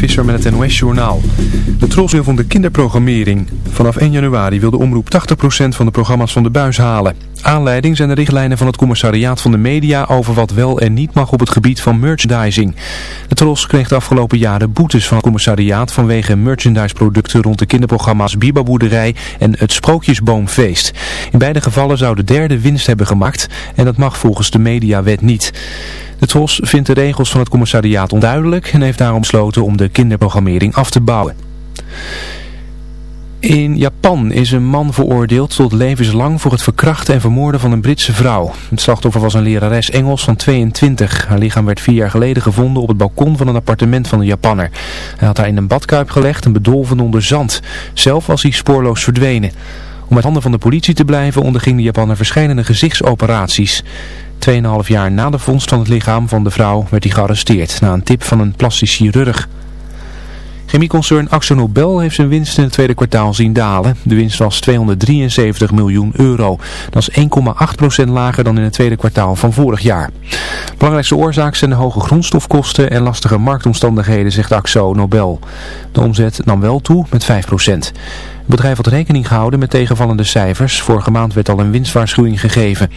Visser met het NOS-journaal. De Tros wil van de kinderprogrammering. Vanaf 1 januari wil de omroep 80% van de programma's van de buis halen. Aanleiding zijn de richtlijnen van het commissariaat van de media over wat wel en niet mag op het gebied van merchandising. De Tros kreeg de afgelopen jaren boetes van het commissariaat vanwege merchandiseproducten rond de kinderprogramma's Bibaboerderij en het Sprookjesboomfeest. In beide gevallen zou de derde winst hebben gemaakt en dat mag volgens de mediawet niet. De TROS vindt de regels van het commissariaat onduidelijk en heeft daarom besloten om de kinderprogrammering af te bouwen. In Japan is een man veroordeeld tot levenslang voor het verkrachten en vermoorden van een Britse vrouw. Het slachtoffer was een lerares Engels van 22. Haar lichaam werd vier jaar geleden gevonden op het balkon van een appartement van een Japanner. Hij had haar in een badkuip gelegd en bedolven onder zand. Zelf was hij spoorloos verdwenen. Om met handen van de politie te blijven onderging de Japanner verschillende gezichtsoperaties. Tweeënhalf jaar na de vondst van het lichaam van de vrouw werd hij gearresteerd na een tip van een plastisch chirurg. Chemieconcern Nobel heeft zijn winst in het tweede kwartaal zien dalen. De winst was 273 miljoen euro. Dat is 1,8% lager dan in het tweede kwartaal van vorig jaar. Belangrijkste oorzaak zijn de hoge grondstofkosten en lastige marktomstandigheden, zegt Axo Nobel. De omzet nam wel toe met 5%. Het bedrijf had rekening gehouden met tegenvallende cijfers. Vorige maand werd al een winstwaarschuwing gegeven.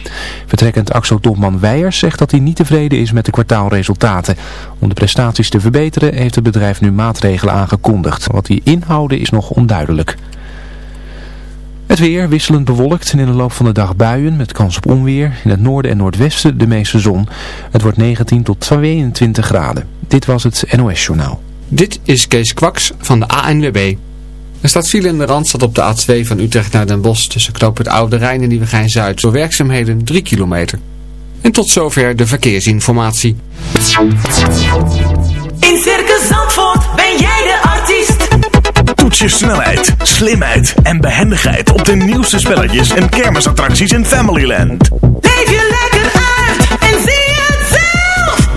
Vertrekkend Axo-topman Weijers zegt dat hij niet tevreden is met de kwartaalresultaten. Om de prestaties te verbeteren heeft het bedrijf nu maatregelen aangekondigd. Wat die inhouden is nog onduidelijk. Het weer wisselend bewolkt en in de loop van de dag buien met kans op onweer. In het noorden en noordwesten de meeste zon. Het wordt 19 tot 22 graden. Dit was het NOS Journaal. Dit is Kees Kwaks van de ANWB. Er staat file in de Randstad op de A2 van Utrecht naar Den Bosch tussen Knoop het Oude Rijn en Nieuwegein-Zuid. Door werkzaamheden 3 kilometer. En tot zover de verkeersinformatie. In Circus Zandvoort ben jij de artiest. Toets je snelheid, slimheid en behendigheid op de nieuwste spelletjes en kermisattracties in Familyland. Leef je lekker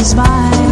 is mine.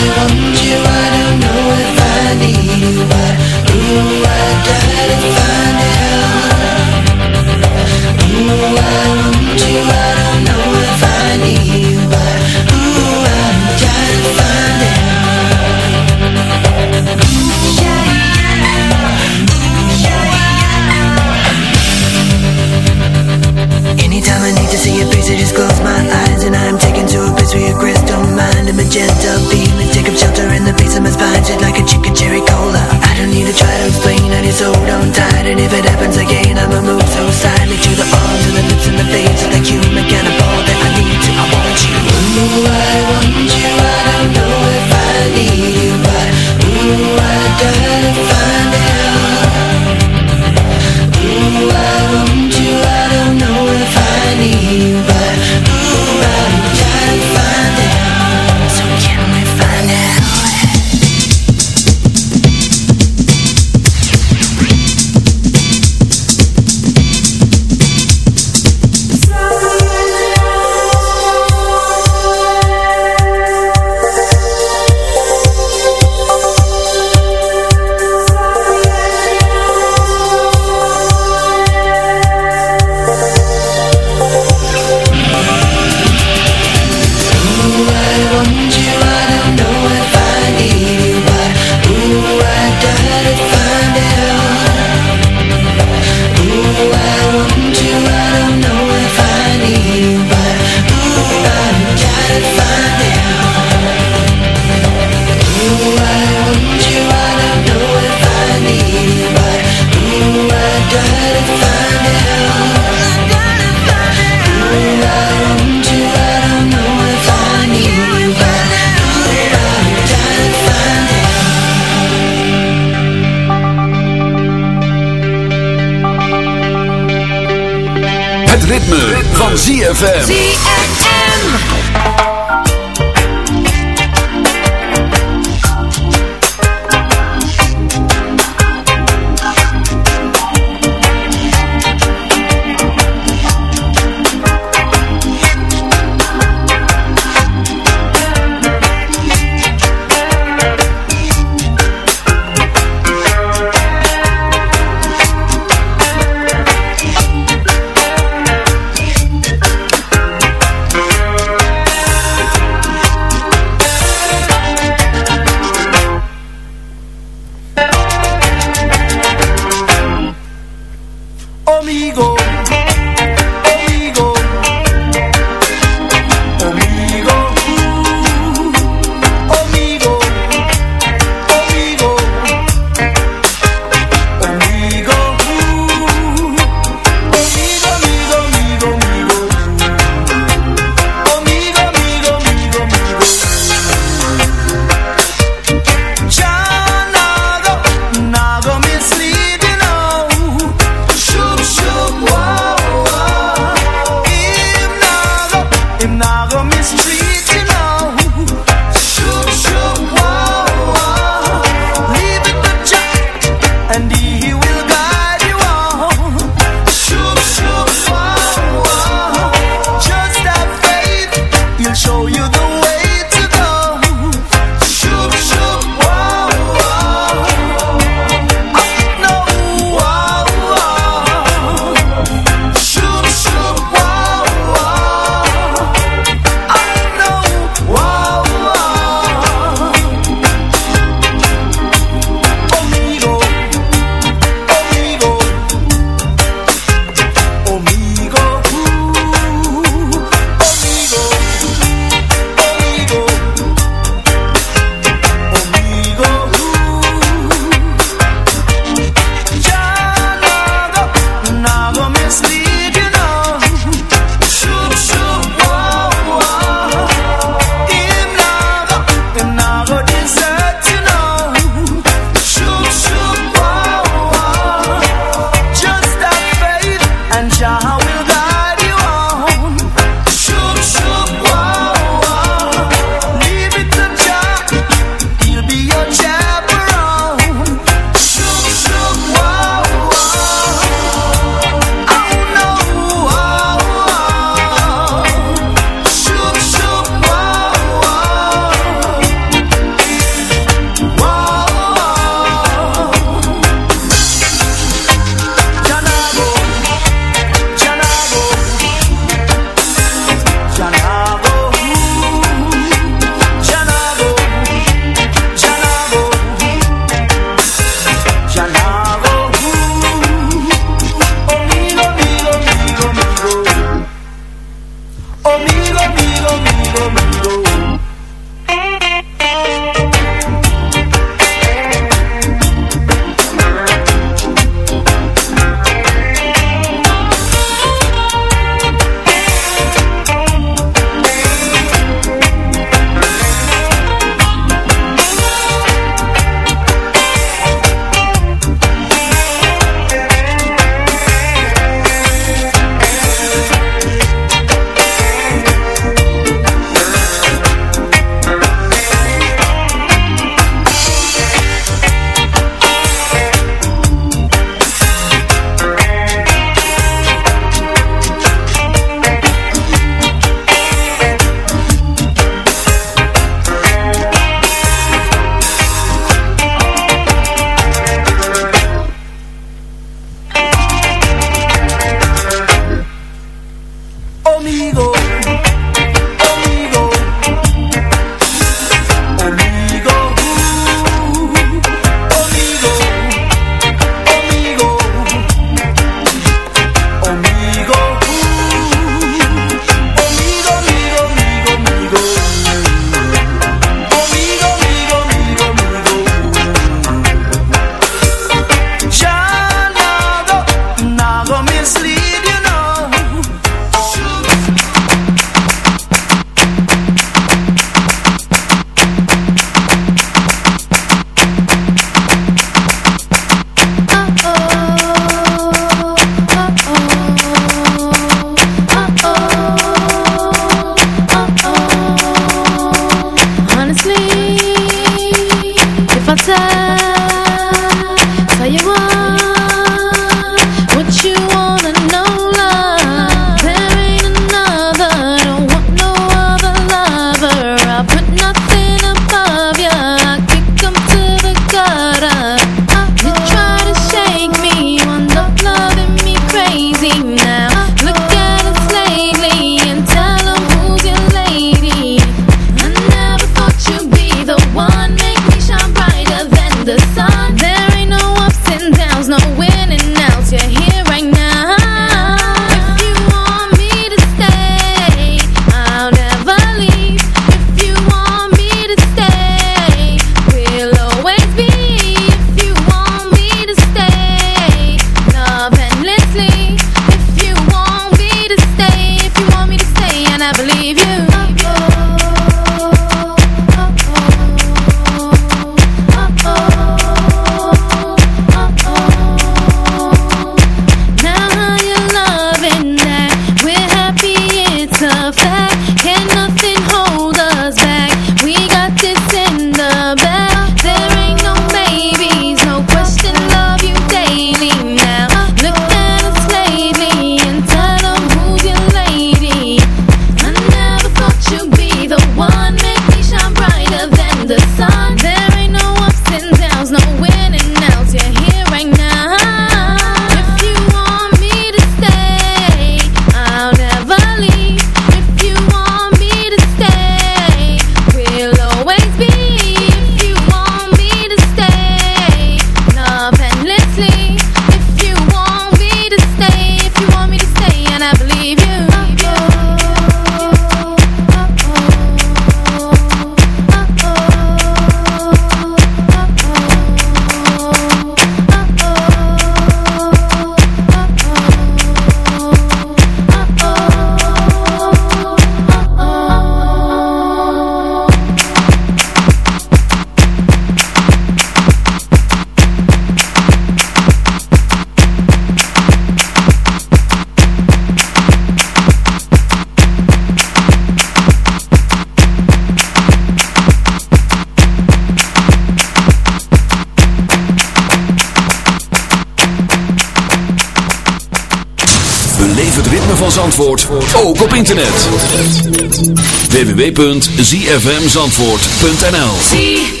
www.zfmzandvoort.nl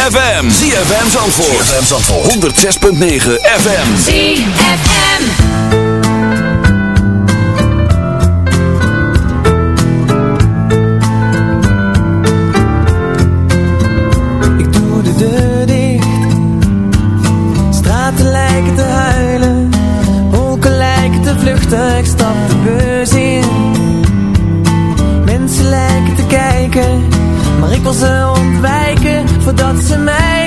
ZFM. ZFM Zandvoort. ZFM Zandvoort. 106.9 FM. ZFM. Ik doe de deur dicht. Straten lijken te huilen. Wolken lijken te vluchten. Ik stap de beurs in. Mensen lijken te kijken. Maar ik was ze. voordat ze mij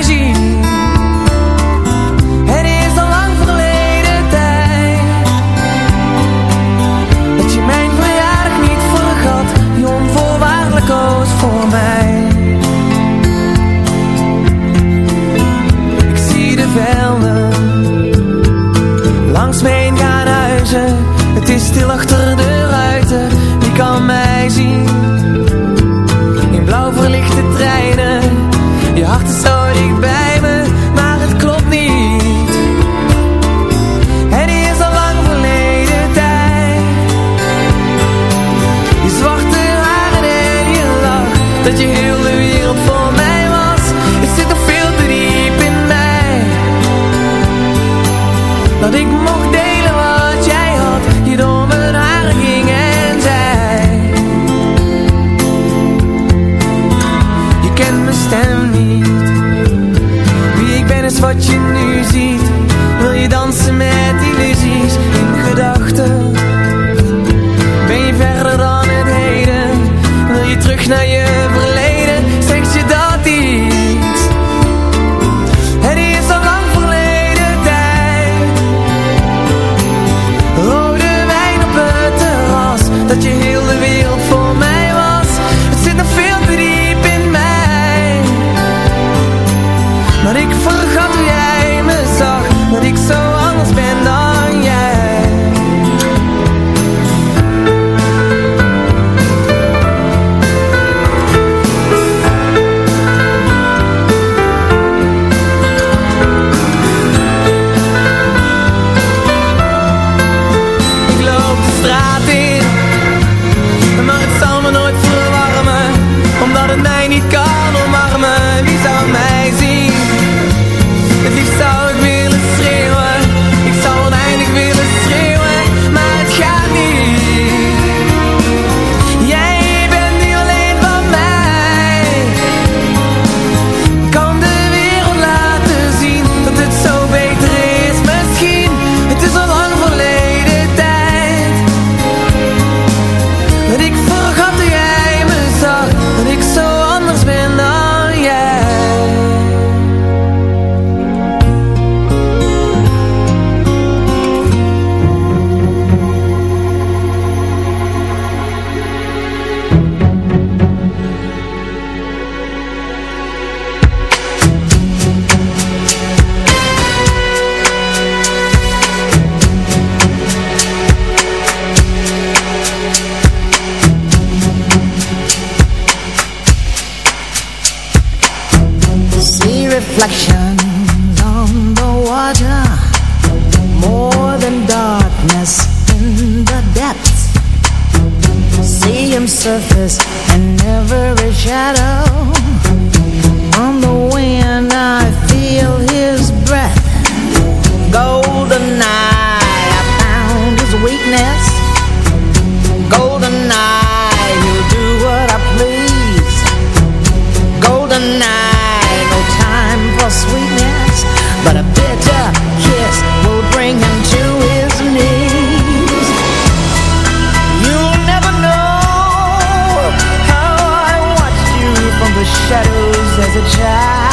a child.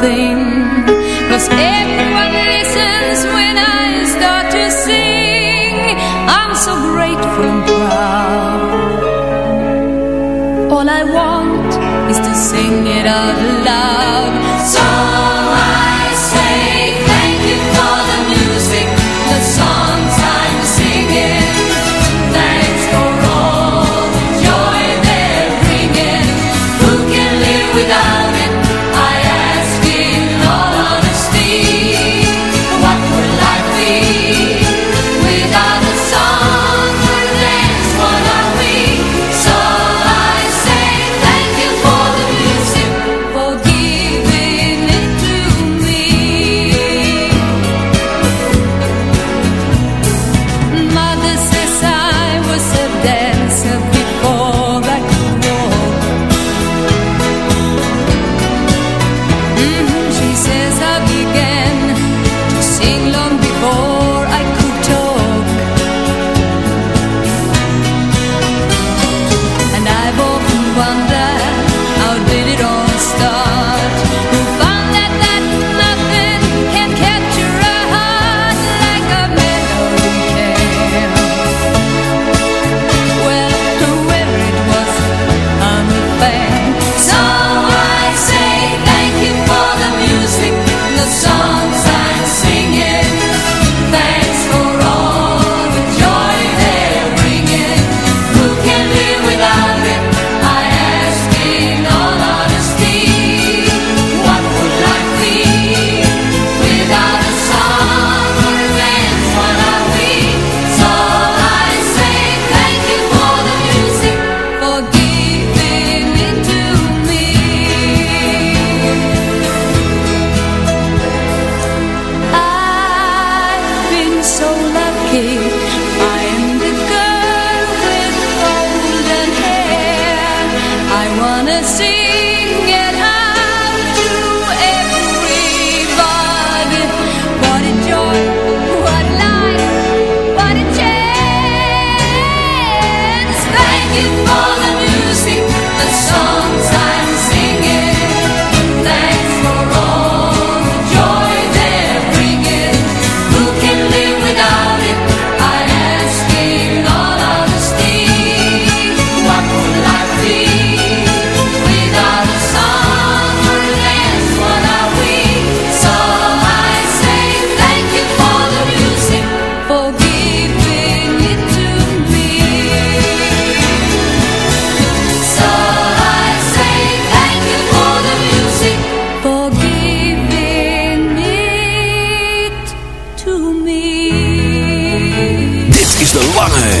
Things.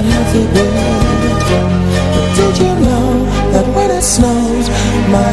unhealthy. But did you know that when it snows, my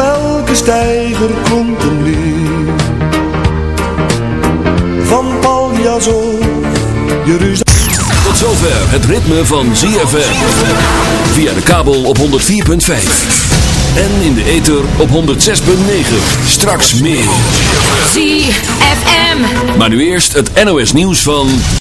Op elke steiger klonk een lied. Van Paljas of Jeruzalem. Tot zover het ritme van ZFM. Via de kabel op 104.5. En in de ether op 106.9. Straks meer. ZFM. Maar nu eerst het NOS nieuws van...